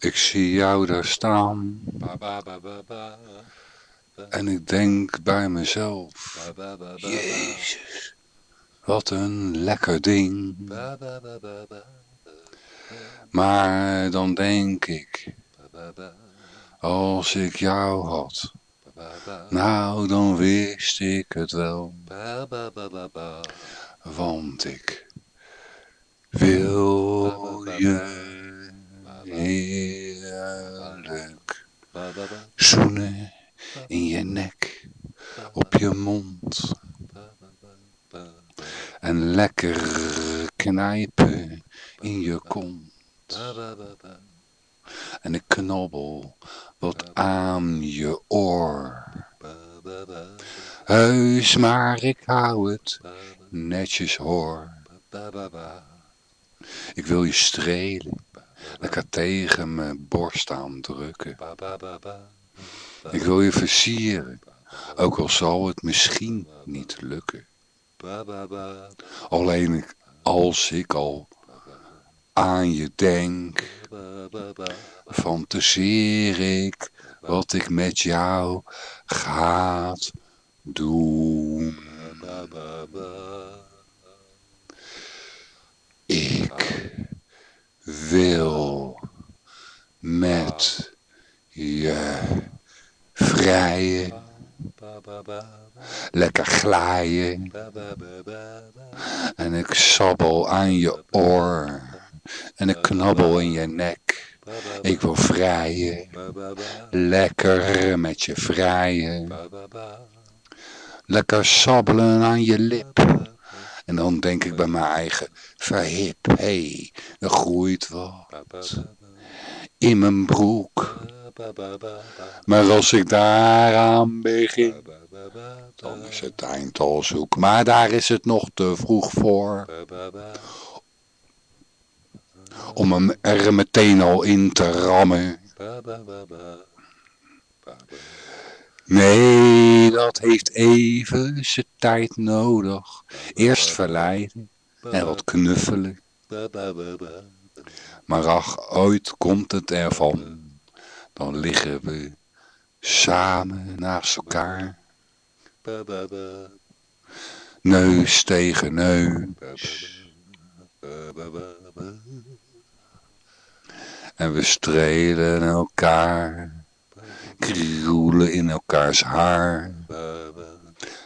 Ik zie jou daar staan. En ik denk bij mezelf, Jezus, wat een lekker ding. Maar dan denk ik, als ik jou had, nou dan wist ik het wel. Want ik wil je heerlijk zoenen in je nek, op je En lekker knijpen in je kont. En ik knabbel wat aan je oor. Heus, maar ik hou het netjes hoor. Ik wil je strelen, lekker tegen mijn borst aandrukken. Ik wil je versieren, ook al zal het misschien niet lukken. Alleen als ik al aan je denk, fantaseer ik wat ik met jou gaat doen. Ik wil met je vrijen, lekker glaaien en ik sabbel aan je oor en ik knabbel in je nek. Ik wil vrijen, lekker met je vrijen, lekker sabbelen aan je lip. En dan denk ik bij mijn eigen, verhip, hé, hey, er groeit wat in mijn broek. Maar als ik daaraan begin, dan is het eind al zoek. Maar daar is het nog te vroeg voor. Om hem er meteen al in te rammen. Nee, dat heeft even zijn tijd nodig. Eerst verleiden en wat knuffelen. Maar ach, ooit komt het ervan. Dan liggen we samen naast elkaar. Neus tegen neus. En we strelen elkaar krioelen in elkaars haar.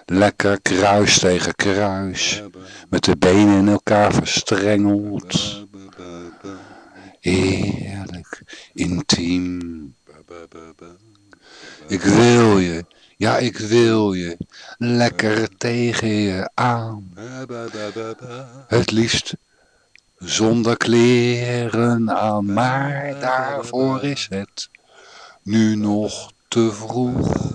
Lekker kruis tegen kruis, met de benen in elkaar verstrengeld. Eerlijk, intiem. Ik wil je, ja ik wil je, lekker tegen je aan. Het liefst zonder kleren aan, maar daarvoor is het nu nog te vroeg.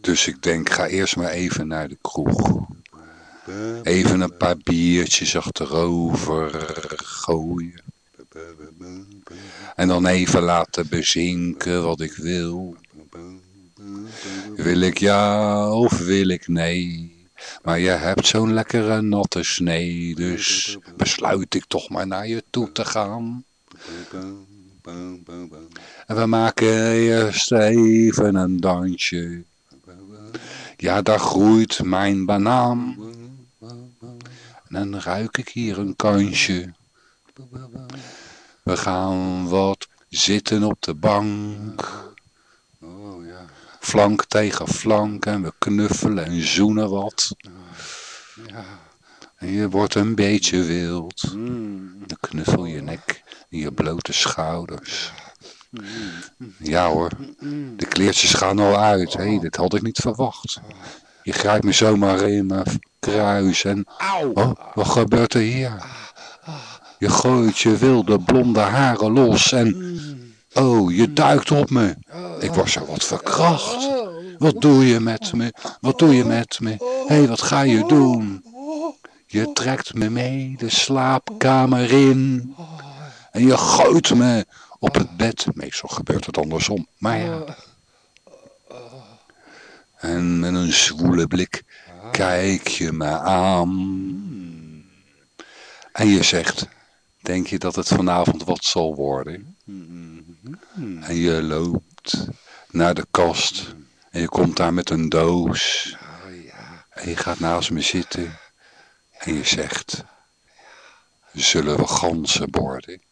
Dus ik denk, ga eerst maar even naar de kroeg. Even een paar biertjes achterover gooien. En dan even laten bezinken wat ik wil. Wil ik ja of wil ik nee? Maar je hebt zo'n lekkere natte snee, dus besluit ik toch maar naar je toe te gaan. En we maken eerst even een dansje. Ja, daar groeit mijn banaan. En dan ruik ik hier een kansje. We gaan wat zitten op de bank. Flank tegen flank en we knuffelen en zoenen wat. En je wordt een beetje wild. Dan knuffel je nek en je blote schouders. Ja hoor, de kleertjes gaan al uit. Hé, hey, dit had ik niet verwacht. Je grijpt me zomaar in mijn kruis en... Oh, wat gebeurt er hier? Je gooit je wilde blonde haren los en... Oh, je duikt op me. Ik was zo wat verkracht. Wat doe je met me? Wat doe je met me? Hé, hey, wat ga je doen? Je trekt me mee de slaapkamer in. En je gooit me op het bed. Meestal gebeurt het andersom. Maar ja. En met een zwoele blik kijk je me aan. En je zegt, Denk je dat het vanavond wat zal worden? En je loopt naar de kast en je komt daar met een doos. En je gaat naast me zitten en je zegt, zullen we ganzen borden?